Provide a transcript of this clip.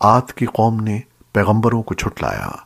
آت کی قوم نے پیغمبروں کو چھٹلایا۔